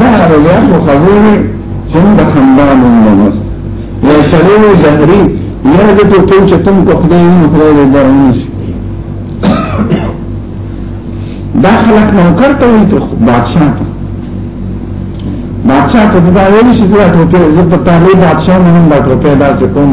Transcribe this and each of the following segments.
دا عربیان خو خبرې څنګه خندا مونږ یا سړی زهري یا د ته ټول چې تم په خدای نه خدای دې درنه شي دا خلک نوکر ته وي ته بادشاہ ته بادشاہ ته دا ویل شي چې دا ټوپه زه په تاریخ بادشاہ نه هم دا ټوپه دا څه کوم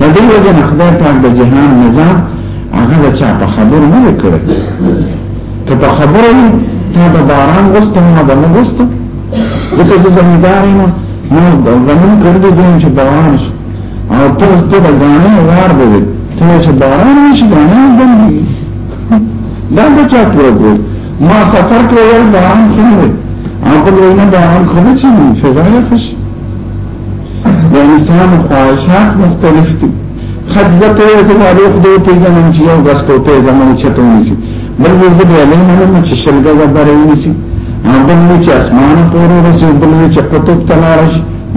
د دې وجه نه خدای پاک د جهان نظام هغه د چا په خبرو نه کړی که په خبرو وي تا د باران غوسته ما به نه غوسته ځکه زه زمیندار یم نو د زمون کړی دی چې باران شي او ته ته د غاڼې وار به وي ته چې باران شي غاڼې بندي دا د چا پروګرام ما سفر کړو باران څنګه او په لوینه باران خو نه چي فضا نه فشي د انسان خواهشات مختلف دي خدزه ته یو ځای اړو خدای په جنم چې یو بس په په زمانه چته ونیسي بل یې زه به لمه نه چې شلګه ده بره ونیسي او بل یې چې اسمان پورې رسي بل یې چې قطب ته لارش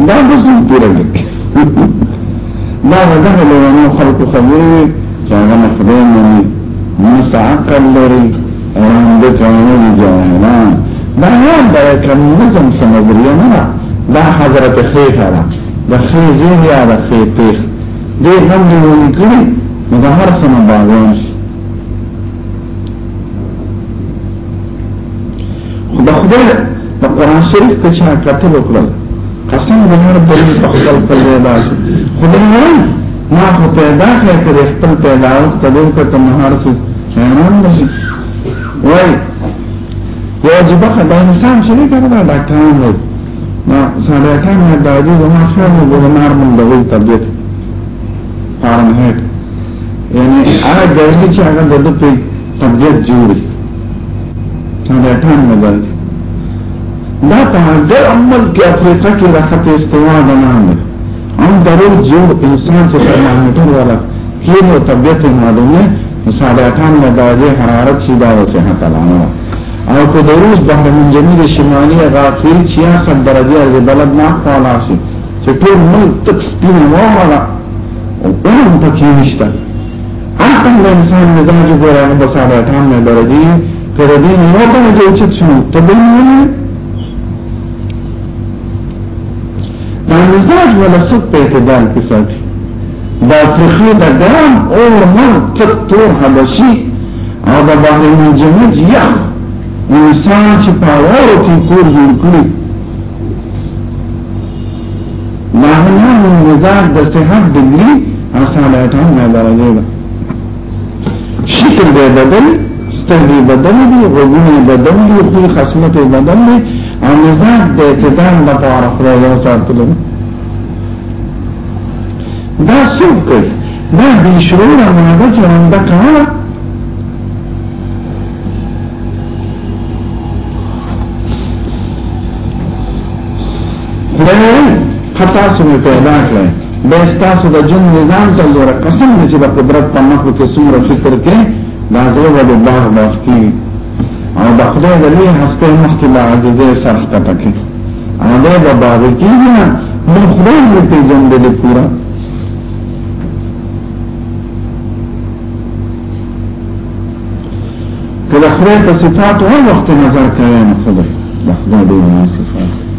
دا به زم پوره دي دا وجه له نو خلق خبرې چې هغه خدای نه نه عقل لري رنګ کانو جاهلان دا یاد دا کمونیزم سمدریه نه ده دا حضرت خیفه ده د خی زیر یا د خی پیخ دې هم دې ونی کړی نو د هر څه نه باغوان شي خو د خدای د قرآن شریف ته چا کتل وکړل قسم د هر دلیل په خپل خپل ځای داسې خدای ما خو پیدا کړی خپل پیدا وخت دې ته مهار څه حیران نشي وای یو چې بخه دا انسان چې نه کړه دا ډاکټران وای ما ساده کان دا دې زما خیر نو به نار مونږ د وی طبيعت فارم هټ یعنی هغه ګرځي چې هغه د دې طبيعت جوړي ساده کان نه دی دا په هغه عمل کې افریقا کې راخته استوا ده نه هم ضرور جو انسان چې ترمامیټر والا کیل او طبیعت معلومه مساعداتان د درجه حرارت شي دا وسه تعالی او که د روس بحر منجمد شمالي هغه کیل چې اصل درجه د بلد نه خاله شي چې ټول ملک تک سپین وره او هم پکې نشته هغه د انسان مزاج ګوره هغه مساعداتان د درجه پر دې نه وته چې څو تبلیغ دا مزاج ولا سوک په اعتدال کې ساتي دا ترخی دا ګرام او من تک تور حبشي او دا باندې من جمج یا انسان چې پاوارو کې کور جوړ کړي دا نه مزاج د صحت دګري اصالات هم نه لري شکل به بدل سترګې بدل دي غوونه بدل دي خو خصمت بدل دي او مزاج د اعتدال لپاره خدای یو ساتل دا څوک کوي دا د شرور ماده چې موږ دا کوله خدای خطا سمې پیدا کړې به تاسو د جن نظام ته ګوره قسم دې چې د قدرت په مخ کې څومره فکر کې دا زړه د الله بافتي او د خدای د لوی هسته مخ کې د عاجزۍ سره ښکته کې او دا به باغی کېږي نه نو خدای دې په جن دې پورا کله خدای په صفات او وخت نظر کوي نه خدای د خدای دې صفات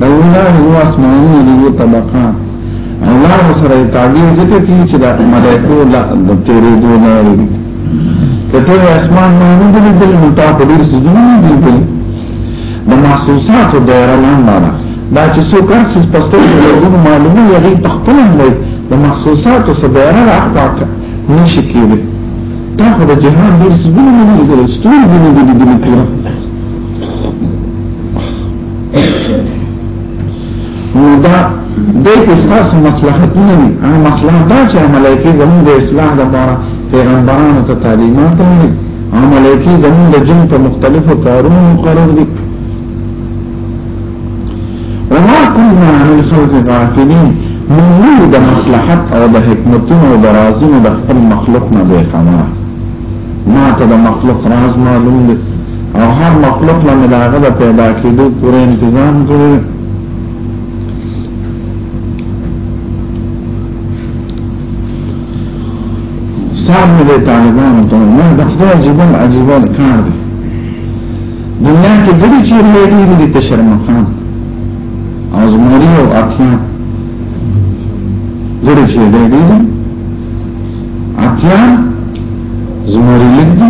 دولا هو اسمانونه دی طبقه الله سره تعبیر ذکر کی چې دا ملائکو لا د تیرې دوه نه لري کته اسمان نه نه دي دل نو تا په دې سجونه نه دي دل د محسوسات او دایره لاندې نه دا چې څو کار څه پستو له معلومه یغي په خپل نه د محسوسات او سبایره راخواک نشي کېږي تا خو د جهان ډېر سجونه نه دي دل ستوري نه دي دل نو دا د تاسو مصلحتونه دي هغه مصلحت دا چې ملایکی زموږ د اصلاح لپاره پیغمبرانو ته تعلیمات ورکړي او ملایکی زموږ د جن په مختلفو کارونو مقرر دي وما كنا عن الخلق غافلين من د مصلحت او د حکمتونو او د رازونو د خپل مخلوق نه دی خبره ما ته د مخلوق راز معلوم دی او هر مخلوق له ملاغه د پیدا کېدو پوره تنظیم کړی سار مې د طالبانو ته نه د خدای عجیب عجیب کار دی دنیا کې ګړي چې لري دي ته شرم خان او زموري او اطلان ګړي چې لري اتیا زمری لګ دی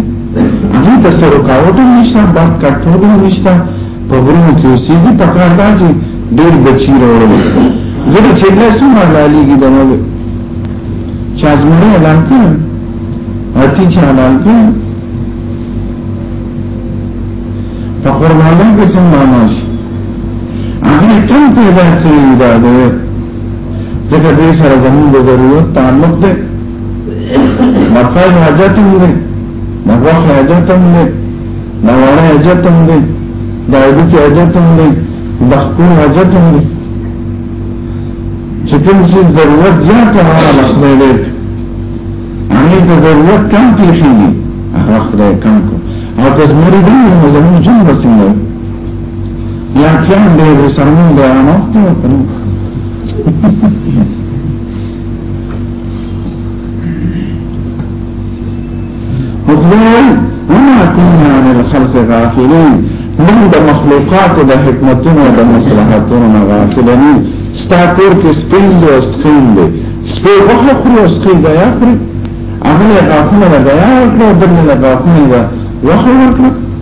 هغه ته سره کاوټ نشته باد کټور نشته په ورونو کې اوسېږي په کار دا چې ډېر بچی راوړل زه چې له سمه لاليږي دا نو چې ازمره اعلان کړ اتی چې اعلان کړ په قربانۍ کې څنګه ماناش هغه ټول پیدا کړی دا دی ځکه دې سره زموږ د ضرورت تعلق دی مقام حاجت هم دی نغوخ حاجت هم دی نواړه حاجت هم دی د اړیکې حاجت هم دی د خپل حاجت هم دی چې کوم څه ضرورت زیات هغه مخنه دی هغه د ضرورت کم کېږي هغه خدای کم کو او که زموږ دې زموږ جون وسیمه یا کیان دې د سرمن دی انا ته وکړو خدای وما كنا عن الخلق غافلين من د مخلوقات د حکمتونو د مصلحتونو غافلين ستا کور کې سپین دی او سخین دی سپی وخه خوري او سخی دی یا خوري هغه غاښونه دی یا خوري دغه غاښونه دی وخه ورکړه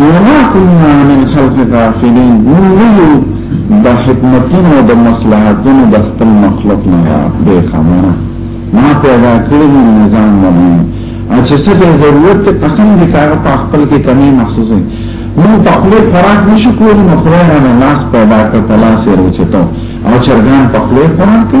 وما كنا عن الخلق غافلين من غير د حکمتونو د مصلحتونو د خپل مخلوق نه بے خبره ما پیدا کړی نظام باندې چې څه د ضرورت ته قسم دي کار په خپل کې کمی محسوسه نو په خپل فراغ نشو کولی نو خدای نه لاس پیدا کړ په لاس یې روچته او چرګان په خپل فراغ کې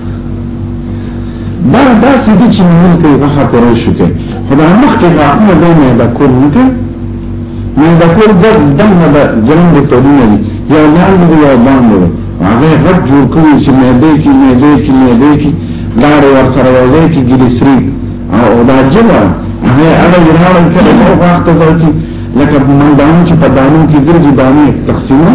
دا دا څه دي چې موږ ته غوښه کولای شو کې خدا مخ کې غاښونه به نه دا کول نه کوي نه دا کول د دمه د جنم د تولونه دي یا لاندې دی یا باندې دی هغه غټ جوړ کړی چې مې دې کې مې دې کې مې دې کې لار ور سره وځي کې ګلیسری او دا جبا هغه هغه جنرال کړي نو وخت ورته لکه مندان چې په دانو کې ګرځي باندې تقسیمه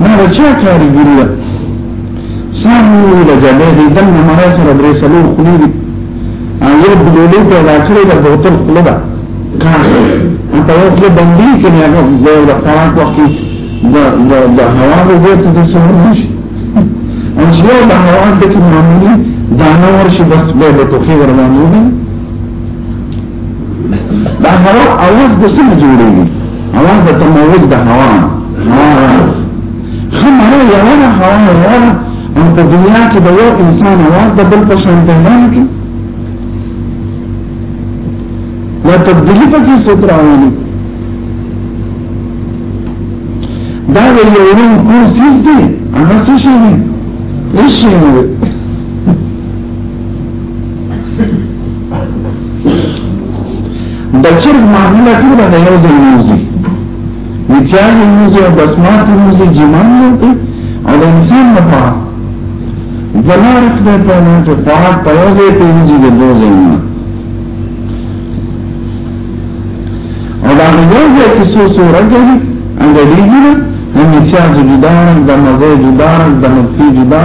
ما رچا کاری گیری دا سامنی دا جبه دی دن نمارا سر درې سلو خلی دی او یو بلولی پیدا کړی دا بوتل خلی دا کار انتا یو خلی بندی کنی اگا دیو دا خوراک وقتی دا هوا بو بیتا دا سهر نشی او شیو دا هوا بکی معمولی دانا ورشی بس بیتا توخی ورمانو بی دا هوا اواز د څه جوړېږي اواز د تموج د هوا هوا خمره یوه هوا هوا او په دنیا کې د یو انسان اواز د بل په شان دی نه کې یا تبدیلی په کې څوک راوړي دا یو یو کورسیز دی هغه څه شي دی هیڅ شي نه د چرګ معامله ټوله د یو ځای نیوزي نتیاج نیوزي او بسمات نیوزي جمان نیوزي او د انسان لپاره زمارک د پانا چې پاک په یو ځای کې نیوزي د دوه ځای نه او دا یو ځای کې څو څو راځي ان د دې نه د نتیاج جدا د مزه جدا د مفتی جدا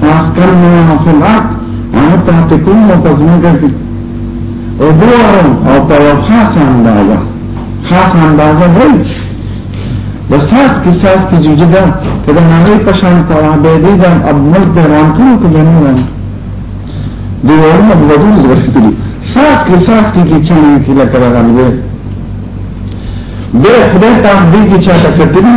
فاسکر نه نو فل ارض هغه ته ته کوم او پزماګه کې او دوارو او په خاص اندازه خاص اندازه دی د ساس کې ساس کې جوجه ده کله نه په شان ترا به دې د ابمل په روان کړو کې نه نه دی ورنه په دې ورسېدلی ساس کې ساس کې کې چې کې لا کړه غلې به خدای ته دې کې چې تا کتلی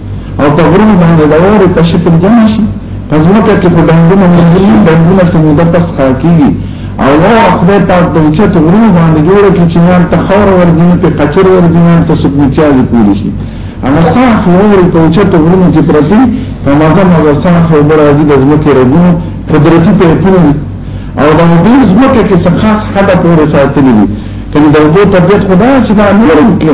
او په غرونو باندې د واره په شکل جمع شي پس مکه کې په بندونه منځلي بندونه سموده پس خاکېږي او یو خدای پاک د اوچت غرونو باندې جوړ کړي چې نن ته خور ورځي په قچر ورځي نن ته سپوچا دي پوری شي هغه صاف ووري په اوچت غرونو کې پرتي په مزه مزه صاف او برازي د ځمکې رګونو قدرتي په پوری او د دې ځمکه کې څه خاص حدا پورې ساتلي دي کله د وګړو طبيعت خدای چې دا نورم کې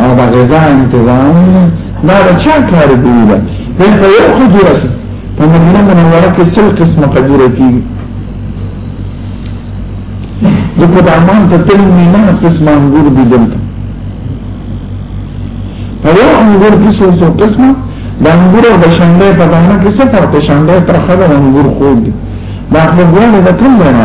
او د غذا انتظام دا د چا کار دی دا په یو خجوره کې په مدینه منوره کې سل قسمه خجوره کیږي ځکه د امان ته تل نه قسمه انګور دي دلته په یو انګور کې څو څو قسمه د انګور او د شنډې په دانه کې څه فرق شنډې تر خبر انګور خو دي دا خو ګوره د کوم ځای نه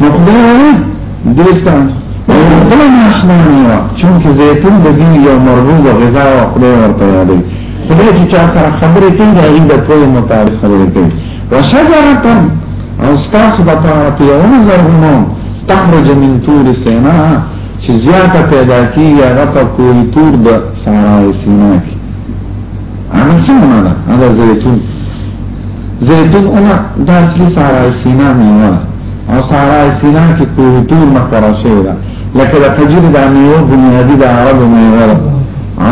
مقدار دیستا بلا ماشنانی وا چونکه زیتون د دین یو مرغوب غذا او خدای ورته یادوي خدای چې چا سره خبرې کوي دا یې د پوهې مطابق خبرې کوي وشجرتن او ستاسو د پاره په یو زرغونو تخرج من تور سینا چې زیاته پیدا کیږي هغه په کوی تور د سارا سینا کې هغه څنګه معنا هغه زيتون زيتون انا د اصلي سارا سینا میوه او سارا سینا کې کوه ټول مکر شوی دا لکه د فجر د میوه بنیادی د عربو میوه ده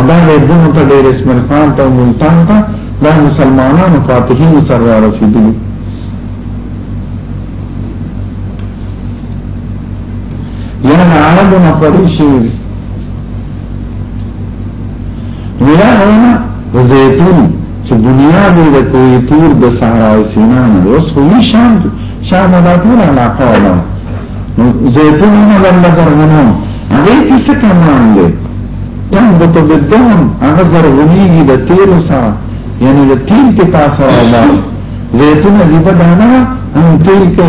دا د دونو ته ډېر اسم الخان ته ملتان ته دا مسلمانانو فاتحین سره رسیدلی یا عربو مکر شوی ویلا هونه د زیتون چې دنیا دې د کوی تور د صحرا او سینا نه اوس خو یې شام شام ولا ټول علاقه ولا نو زیتون نه ولا درغنو هغه کې څه کمان دی تم د تو بدون هغه زرغونیږي د تیر سره یعنی د تیر کې تاسو راځي زیتون عجیب دانه هم تیر کې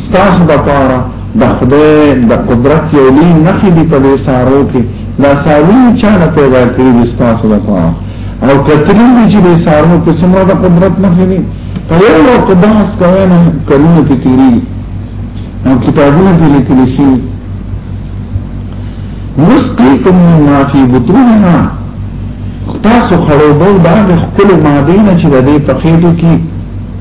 ستاسو د پاره د خدای د قدرت یو لوی نخې دی په دې سارو کې دا ساروی چا نه پیدا کړی د ستاسو د پاره او کترین دی چې دې سارو کې څومره د قدرت نخې دی په یو وخت بحث کوي نه کلونه کې تیری او کتابونه کې لیکل شي نسقيكم مما في بطونها تاسو خړوبو دا د خپل مادې نه چې د دې په خېټه کې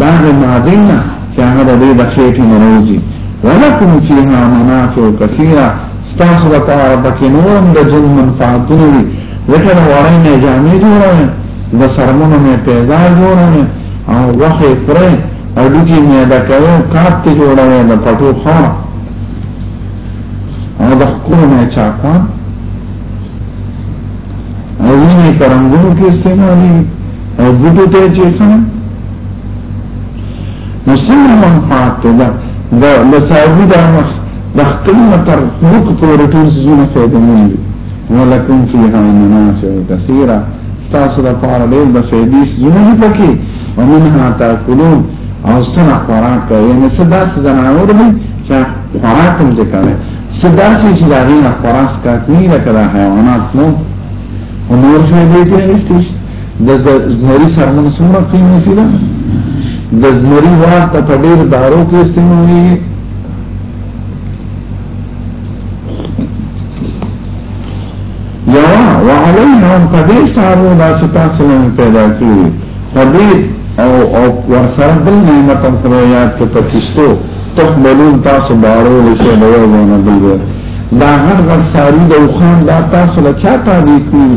دا د ماضین نه چې هغه د دې د خېټې نه راوځي ولکم فیها منافع کثیره ستاسو لپاره پکې نورم د جن منفعتونه دي ځکه د وړۍ نه جامې جوړوي د سرمونو نه پیدا جوړوي او وخې پرې او لوګي نه دا کوي کاپ ته جوړوي د پټو خو او د حکومت نه چاپان او یې ترنګون کې استعمالي او ګټو ته چې څنګه نو څنګه منفعت ته ده د لساوی دا مخ د خپل متر موږ پورې ټول څه فائدې نه لري ولکم فیها منافع کثیره تاسو د پاره ډېر د فائدې زونه پکې او منها تاکلون او سره خوراک کوي یعنی څه داسې ځناور دي چې خوراک هم دې کوي څه داسې چې دا غي خوراک کوي لکه حیوانات نو نور فائدې دې نشته د زمری سامون څومره قیمتي ده د زمری واسطه په ډیر دارو کې استعمالي یوا وعلینا هم په دې سارو دا چې تاسو نه پیدا کړی په دې او او ورسره بل نعمت هم سره یاد کې پکشتو تقبلون تاسو بارو لشه له ونه بل دا هر غټ ساری د وخان دا تاسو له چا تا دی کړی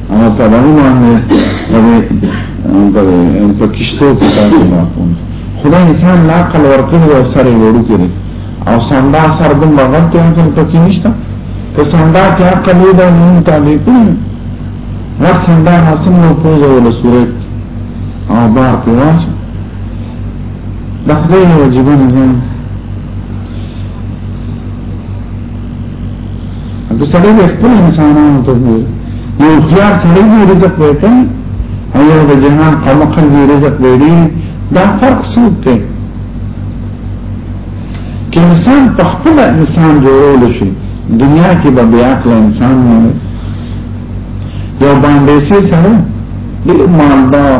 او په دغه باندې د په کشتو کې تاسو راکوم خدای انسان لا عقل ورکړي او سره وړو کړي او سندا سر د مغت ته عقل پکې نشته که سندا کې عقل وي دا نه تعالی کوي هر سندا حسن او پوزه ول صورت او بار په واش د خدای واجبونه د سړی د خپل انسانانو ته دی یو خيار سړی دی رزق وکړي او یو د جهان او مخل دی رزق ویری دا فرق څه دی چې انسان په خپل انسان جوړول شي دنیا کې به بیا عقل انسان نه یو باندې سي سره د مالدار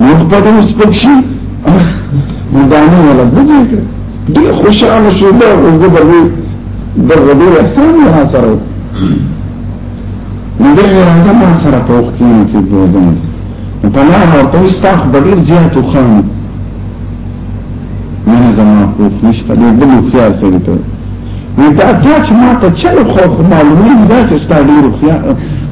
مخبرون سپکشی مدانی والا بجی کر دی خوشحال شده او ده بلی ده غدی احسان یها سرو نده اراده ما سر پوخ کینی چی بوزن پناه ورطو استاخ بلیر زیادو خانی من زمان پوخ نشتا دی بلو خیال سری تو وی دا تا چې ما ته چل خو معلومه دا چې ستا ډیر خو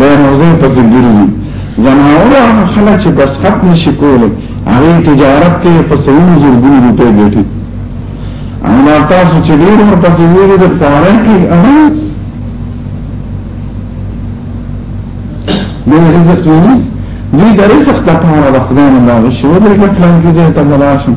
دا روزه په کې ګرځي زناور هغه خلک چې بس خط نشي کولی هغه تجارت کې په سلونو زرګونو روپۍ ګټي او دا تاسو چې ډېر ورپسې ویلي د کارای کې هغه د رزق ویلي دوی د رزق لپاره د خدای نه لاړ شي ودرېږه پلان کې ځای ته لاړ شم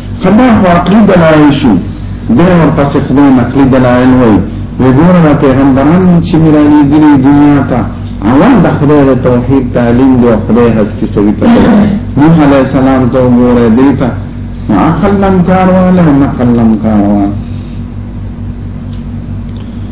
خدا خو عقلی دلائل شو دی ورپس خدای نقلی دلائل وی ویدور دا پیغمبران چی مرالی گلی دنیا تا اول دا خدای دا توحید تعلیم دی و خدای حسکی سوی پتر نوح علیہ السلام تو گور دیتا عقل لم کاروالا نقل لم کاروالا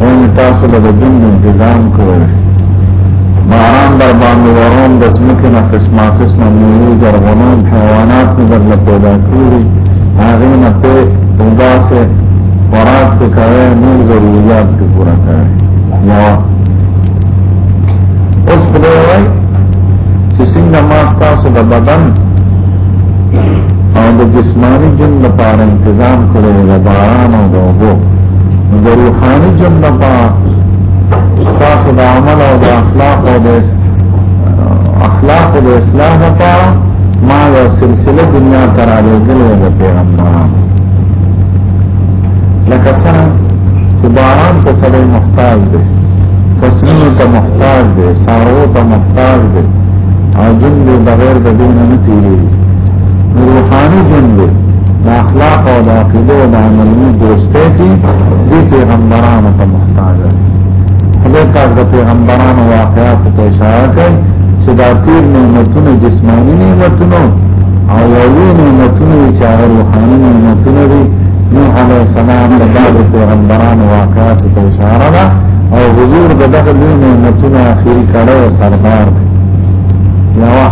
وایي تاسو له بدون انتظام کوئ باران در باندې وروم د ځمکې نه قسمه قسمه میوې زرغونوم حیوانات مې درله پیدا کړي هغې نه پې همداسې خوراک چې کوی نور ضروریات پې پوره کوی یوه اوس خدای وایي چې څنګه ما ستاسو د بدن او د جسمانی جن لپاره انتظام کړی د باران او د اوبو د روحاني جن د په تاسو د عمل او د اخلاق او د اخلاق او د اسلام لپاره ما یو سلسله دنیا ته را لېږلې د پیغمبرانو لکه څنګه چې باران ته سړی محتاج دی فصلونو ته محتاج دی سارو ته محتاج دی او جن دې بغیر د دین نه تیریږي روحاني جنگ دی د اخلاق او د عقیده او د عملي دوستۍ کې د پیغمبرانو ته محتاج دی خدای پاک د پیغمبرانو واقعاتو ته اشاره کوي چې دا تیر نعمتونه جسماني نعمتونه او یوې نعمتونه چې هغه روحاني نعمتونه دي نوح علیه السلام د بعض پیغمبرانو واقعاتو ته اشاره ده او حضور د دغه لوی نعمتونه اخیری کړی او سردار دی یوه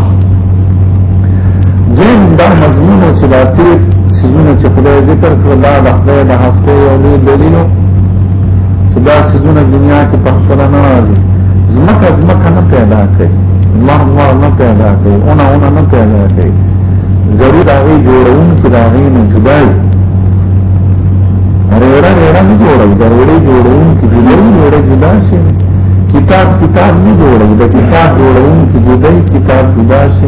دین دا مضمون او چې دا تیر سیزونه چې خدای ذکر کړ دا د خدای د هسته یو لوی دلیل چې دا سیزونه دنیا کې په خپل نه راځي زمکه زمکه نه پیدا کوي نور نور نه پیدا کوي اونه اونه نه پیدا کوي ضرور هغه جوړون چې دا غي نه جدای رېړه رېړه نه جوړوي دا رېړه جوړون چې جدای رېړه جدا شي کتاب کتاب نه جوړوي دا کتاب جوړون چې جدای کتاب جدا شي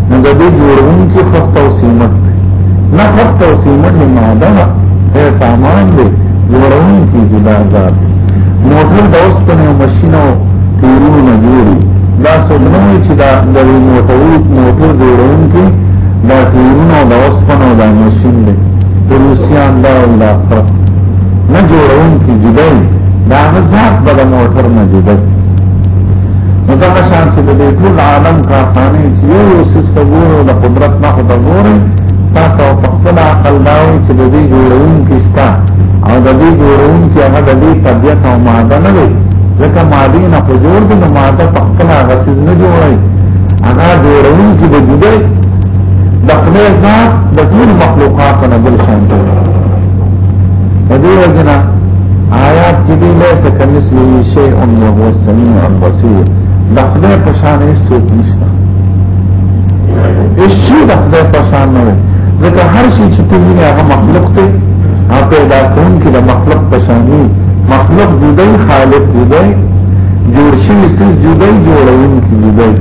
نو د دې جوړونکي خفت او سیمت دی نه خفت او سیمت یې ماده ده دا سامان دی جوړونکي دی دا ذات موټر د اوسپنې او ماشین او تیرونو نه جوړي دا څوک نه وي چې دا د موټر موټر جوړونکي دا تیرونو د اوسپنې او د ماشین دی روسیان دا او دا فرق نه جوړونکي جدای دا ذات به د موټر نه جدای دغه شان چې د دې ټول عالم کارخانه چې یو یو سیستم ګورو د قدرت نه خو ته ګورې تا ته په خپل عقل دا وایي چې د دې جوړونکي شته او د دې جوړونکي هغه د دې طبیعت او ماده نه دی ځکه ماده نه خو جوړ دي نو ماده په خپل هغه سیز نه جوړي هغه جوړونکي د جوړه د خپل ذات د ټول مخلوقات نه بل شان دی په دې وجه نه آیات کې دې له څه کمسلی شی او نو سميع البصير دا خدای په شان هیڅ څوک نشته هیڅ شي دا خدای په شان نه دی ځکه هر شي چې ته وینې هغه مخلوق دی هغه پیدا کوونکی د مخلوق په شان دی مخلوق جدای خالق جدای جوړ شوی سیس جدای جوړونکی جدای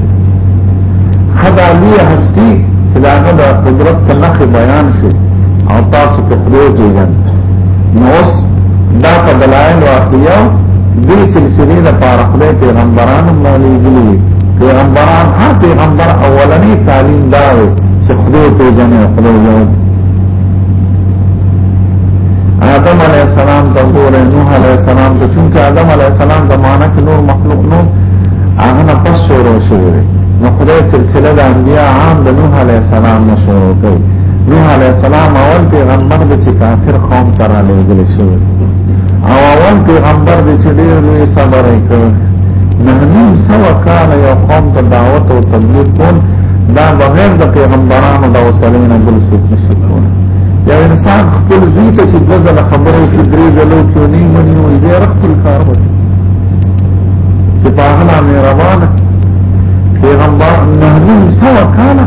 خدا لوی هستی چې دا هغه د قدرت څخه بیان شي او تاسو په خدای کې ځان نو اوس دا په دلائل واقعیو دی سلسلی دا پارخده پیغمبران مالی گلی پیغمبران هر پیغمبر اولنی تعلیم داوی چه خدو پیجنه خدو یو آدم علیہ السلام تا زور نوح علیہ السلام تا چونکہ آدم علیہ السلام زمانہ کی نور مخلوق نور آغنا پس شروع شروع نو خدای سلسله د انبیاء عام د نوح علیه السلام نه شروع کوي نوح علیہ السلام اول پیغمبر دی چې کافر قوم ته را لېږل شوی او اول پیغمبر دی چې ډېر لوی صبر یې کړ نه نیم سوه کاله یو قوم ته دعوت او تبلیغ کول دا بغیر د پیغمبرانو د وسلې نه بل څوک نشي کولی یو انسان خپل ځوی ته چې دوه ځله خبرې کې درې ځلو کې ونی مني او زیار خپل کار وکړي چې په هغه مهربان پیغمبر نه نیم سوه کاله